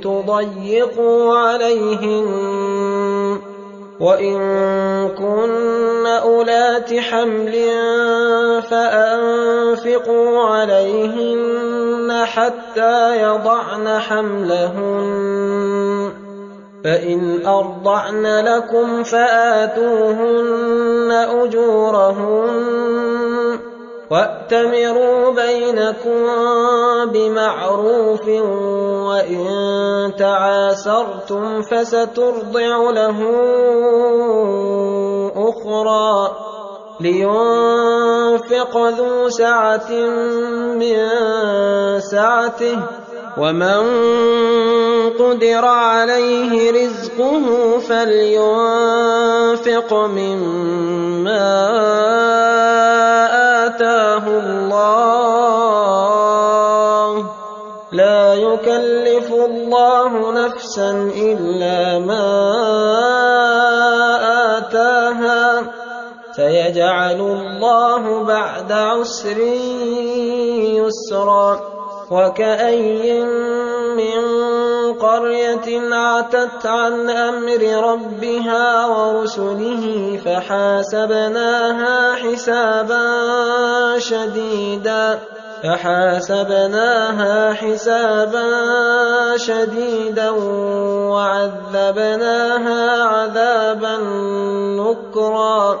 لتضيقوا عليهن وإن كن أولات حمل فأنفقوا عليهن حتى يضعن حملهن فإن أرضعن لكم فآتوهن أجورهن واتمروا بينكم بمعروف وإن تعاسرتم فسترضع له أخرى لينفق ذو سعة من سعته ومن قدر عليه رزقه فلينفق مما آتاه الله. لا يكلف الله نفسا إلا ما آتاها. سيجعل الله بعد عسر يسرا. وكأي من قرية عتت عن أمر ربها ورسله فحاسبناها حسابا شديدا فحاسبناها حسابا شديدا وعذبناها عذابا نكرا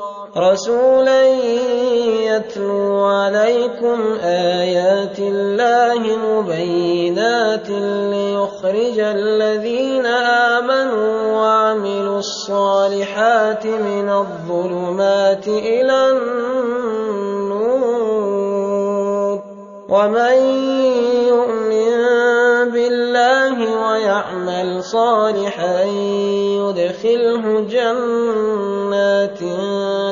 رسولا يتلو عليكم آيات الله مبينات ليخرج الذين آمنوا وعملوا الصالحات من الظلمات إلى النور. ومن يؤمن بالله ويعمل صالحا يدخله جنات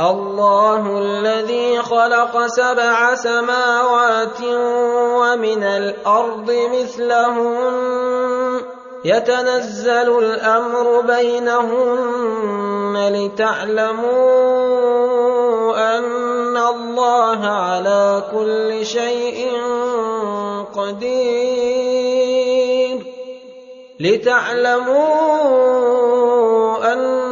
الله الذي خلق سبع سماوات ومن الأرض مثلهن. يتنزل الأمر بينهن لتعلموا أن الله على كل شيء قدير. لتعلموا أن